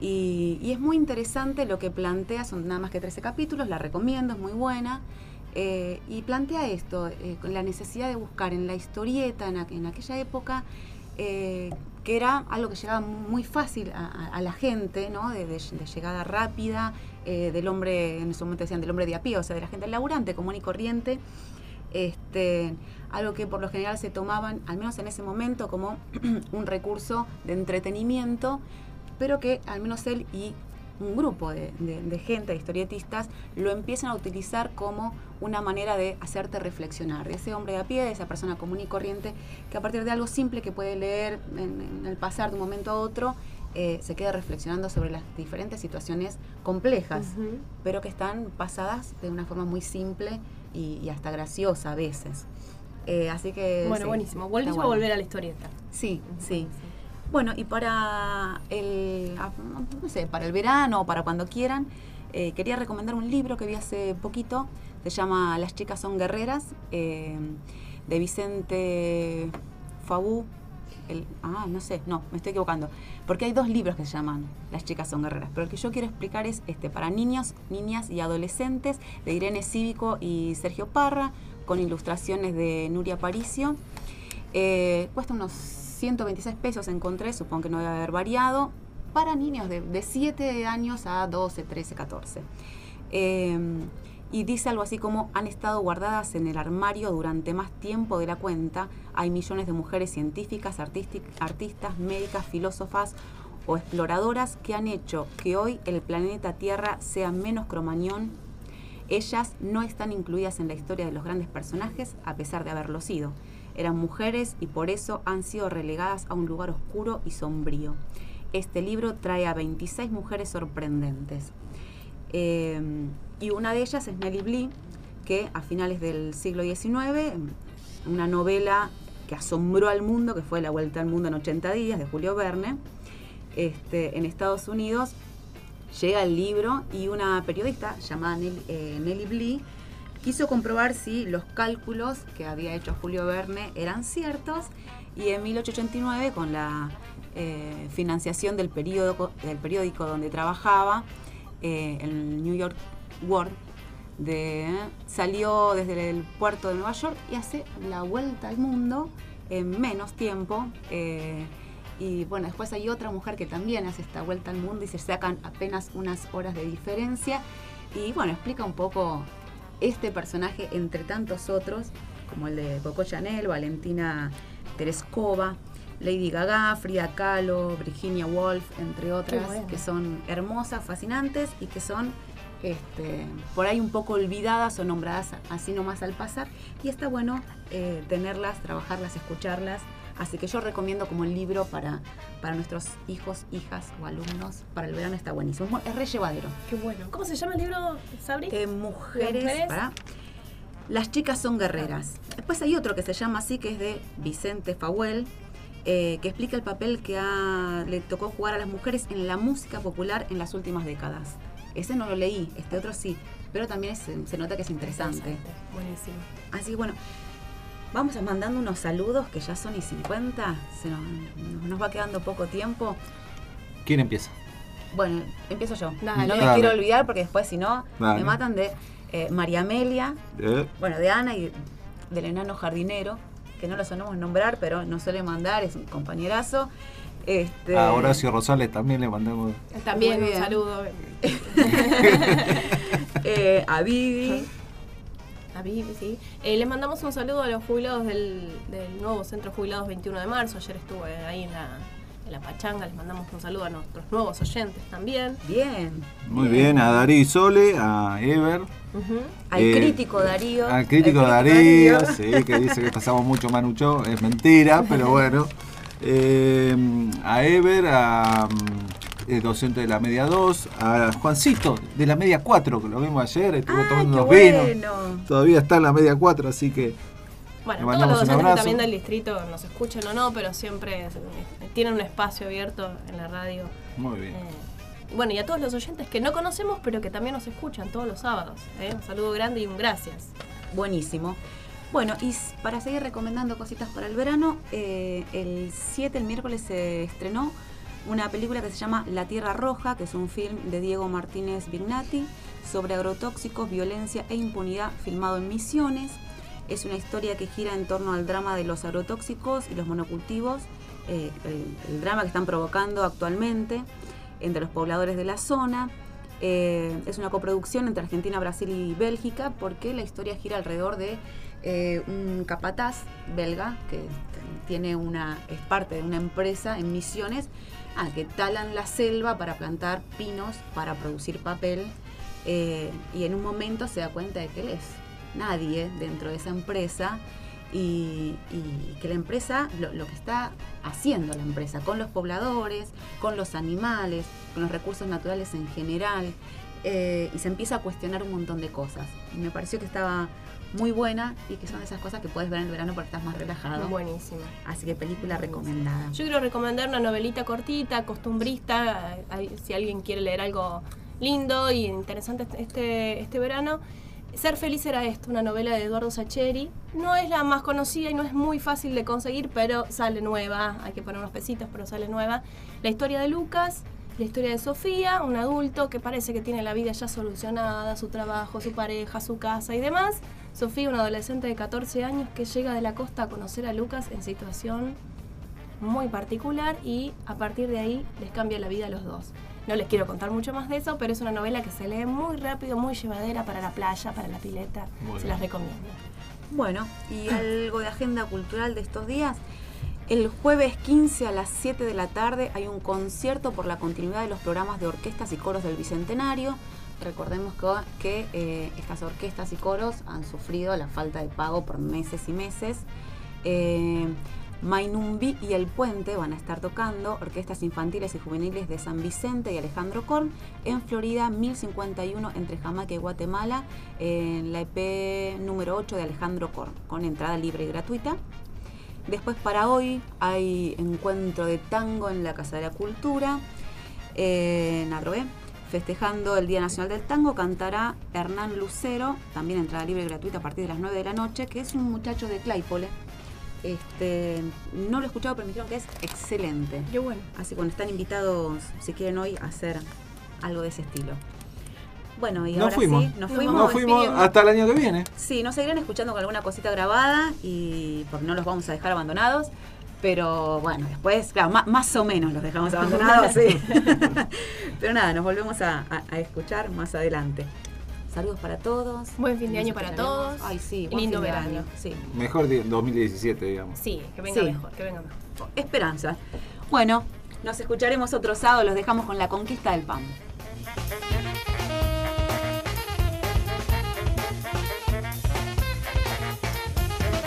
Y, es muy interesante lo que plantea, son nada más que 13 capítulos, la recomiendo, es muy buena. Eh, y plantea esto, con la necesidad de buscar en la historieta, en, aqu- aquella época, que era algo que llegaba muy fácil a, la gente, ¿no? de llegada rápida, eh, del hombre, en ese momento decían del hombre de a pie, o sea, de la gente laburante, común y corriente, este, algo que por lo general se tomaban, al menos en ese momento, como un recurso de entretenimiento, pero que al menos él y un grupo de, gente, de historietistas, lo empiezan a utilizar como una manera de hacerte reflexionar, de ese hombre de a pie, de esa persona común y corriente, que a partir de algo simple que puede leer en el pasar de un momento a otro, eh, se queda reflexionando sobre las diferentes situaciones complejas, pero que están pasadas de una forma muy simple y, y hasta graciosa a veces. Eh, así que... Bueno, sí, buenísimo. Buenísimo bueno. volver a la historieta. Sí, sí. Bueno, y para el, ah, no sé, para el verano o para cuando quieran, eh, quería recomendar un libro que vi hace poquito, se llama Las chicas son guerreras, eh, de Vicente Fabú. Ah, no sé, no, me estoy equivocando. Porque hay dos libros que se llaman Las chicas son guerreras. Pero el que yo quiero explicar es este, para niños, niñas y adolescentes, de Irene Cívico y Sergio Parra, con ilustraciones de Nuria Paricio. Eh, cuesta unos 126 pesos, encontré, supongo que no debe haber variado, para niños de, de 7 años a 12, 13, 14. Eh, y dice algo así como, han estado guardadas en el armario durante más tiempo de la cuenta. Hay millones de mujeres científicas, artistas, médicas, filósofas o exploradoras que han hecho que hoy el planeta Tierra sea menos cromañón. Ellas no están incluidas en la historia de los grandes personajes a pesar de haberlo sido. Eran mujeres y por eso han sido relegadas a un lugar oscuro y sombrío. Este libro trae a 26 mujeres sorprendentes. Eh, y una de ellas es Nelly Bly, que a finales del siglo XIX, una novela que asombró al mundo, que fue La Vuelta al Mundo en 80 días, de Julio Verne, este, en Estados Unidos, llega el libro y una periodista llamada Nelly, eh, Bly quiso comprobar si los cálculos que había hecho Julio Verne eran ciertos y en 1889 con la eh, financiación del periódico, del periódico donde trabajaba, eh, el New York World, de, salió desde el puerto de Nueva York y hace la vuelta al mundo en menos tiempo. eh, y bueno, después hay otra mujer que también hace esta vuelta al mundo y se sacan apenas unas horas de diferencia. Y bueno, explica un poco este personaje entre tantos otros, como el de Coco Chanel, Valentina Tereskova, Lady Gaga, Frida Kahlo, Virginia Woolf, entre otras, bueno. que son hermosas, fascinantes y que son este, por ahí un poco olvidadas o nombradas así nomás al pasar. Y está bueno eh, tenerlas, trabajarlas, escucharlas. Así que yo recomiendo como libro para, para nuestros hijos, hijas o alumnos. Para el verano está buenísimo. Es re llevadero. Qué bueno. ¿Cómo se llama el libro, Sabri? Eh, mujeres. Las chicas son guerreras. Después hay otro que se llama así, que es de Vicente Fawel, eh, que explica el papel que ha- le tocó jugar a las mujeres en la música popular en las últimas décadas. Ese no lo leí, este otro sí, pero también es- se nota que es interesante. Buenísimo. Así que bueno, Vamos a mandando unos saludos que ya son y 50, se nos, nos va quedando poco tiempo. ¿Quién empieza? Bueno, empiezo yo. Dale. No me Dale. quiero olvidar porque después si no me matan de eh, María Amelia, Eh, bueno, de Ana y del enano jardinero, que no lo solemos nombrar, pero nos suele mandar, es un compañerazo. Este, A Horacio Rosales también le mandamos. También un bien. saludo eh, a Vivi. a Vivi, sí. Eh, les mandamos un saludo a los jubilados del, del nuevo Centro Jubilados 21 de marzo. Ayer estuve ahí en la, en la Pachanga. Les mandamos un saludo a nuestros nuevos oyentes también. Bien. Muy bien, a Darío Sole, a Ever. Al Eh, crítico Darío. Al crítico Darío, Darío. sí, que dice que pasamos mucho Manucho, es mentira, pero bueno. Eh, a Ever, a mm, el docente de la media 2, a Juancito de la media 4, que lo vimos ayer, estuvo tomando unos qué vinos. bueno. Todavía está en la media 4, así que Bueno, todos los docentes que también del distrito nos escuchan o no, pero siempre eh, tienen un espacio abierto en la radio. muy bien. Bueno, y a todos los oyentes que no conocemos, pero que también nos escuchan todos los sábados. ¿eh? Un saludo grande y un gracias. Buenísimo. Bueno, y para seguir recomendando cositas para el verano, eh, el 7, el miércoles, se estrenó una película que se llama La Tierra Roja, que es un film de Diego Martínez Vignati sobre agrotóxicos, violencia e impunidad, filmado en Misiones. Es una historia que gira en torno al drama de los agrotóxicos y los monocultivos, eh, el drama que están provocando actualmente entre los pobladores de la zona. Eh, es una coproducción entre Argentina, Brasil y Bélgica porque la historia gira alrededor de eh, un capataz belga que tiene una es parte de una empresa en Misiones que talan la selva para plantar pinos para producir papel eh, y en un momento se da cuenta de que él es nadie dentro de esa empresa y, y que la empresa, lo, lo que está haciendo la empresa con los pobladores, con los animales, con los recursos naturales en general, eh, y se empieza a cuestionar un montón de cosas. Y me pareció que estaba muy buena y que son esas cosas que puedes ver en el verano porque estás más relajado. Buenísima. Así que película recomendada. Yo quiero recomendar una novelita cortita, costumbrista, si alguien quiere leer algo lindo y interesante este, este verano. Ser feliz era esto, una novela de Eduardo Sacheri. No es la más conocida y no es muy fácil de conseguir, pero sale nueva. Hay que poner unos pesitos, pero sale nueva. La historia de Lucas, la historia de Sofía, un adulto que parece que tiene la vida ya solucionada, su trabajo, su pareja, su casa y demás. Sofía, una adolescente de 14 años que llega de la costa a conocer a Lucas en situación muy particular y a partir de ahí les cambia la vida a los dos. No les quiero contar mucho más de eso, pero es una novela que se lee muy rápido, muy llevadera para la playa, para la pileta. Muy se bien. las recomiendo. Bueno, y algo de agenda cultural de estos días. El jueves 15 a las 7 de la tarde hay un concierto por la continuidad de los programas de orquestas y coros del Bicentenario. Recordemos que, que, eh, estas orquestas y coros han sufrido la falta de pago por meses y meses. Eh, Mainumbi y El Puente van a estar tocando orquestas infantiles y juveniles de San Vicente y Alejandro Korn en Florida 1051 entre Jamaica y Guatemala en la EP número 8 de Alejandro Korn con entrada libre y gratuita. Después para hoy hay encuentro de tango en la Casa de la Cultura en Adroé. Festejando el Día Nacional del Tango cantará Hernán Lucero, también entrada libre y gratuita a partir de las 9 de la noche, que es un muchacho de Claypole. Este, no lo he escuchado, pero me dijeron que es excelente. Qué bueno. Así que bueno, están invitados, si quieren hoy, a hacer algo de ese estilo. Bueno, y Nos ahora fuimos. sí, nos Nos fuimos. fuimos despidiendo. hasta el año que viene. Sí, nos seguirán escuchando con alguna cosita grabada y porque no los vamos a dejar abandonados. Pero bueno, después, claro, ma- más, o menos los dejamos abandonados, sí. pero nada, nos volvemos a, a- a escuchar más adelante. Saludos para todos. Buen fin de Nos año para escucharemos. todos. Ay, sí, buen lindo fin de verano. año, Sí. Mejor de 2017, digamos. Sí, que venga Sí. mejor, que venga mejor. Esperanza. Bueno, nos escucharemos otro sábado. Los dejamos con la conquista del pan.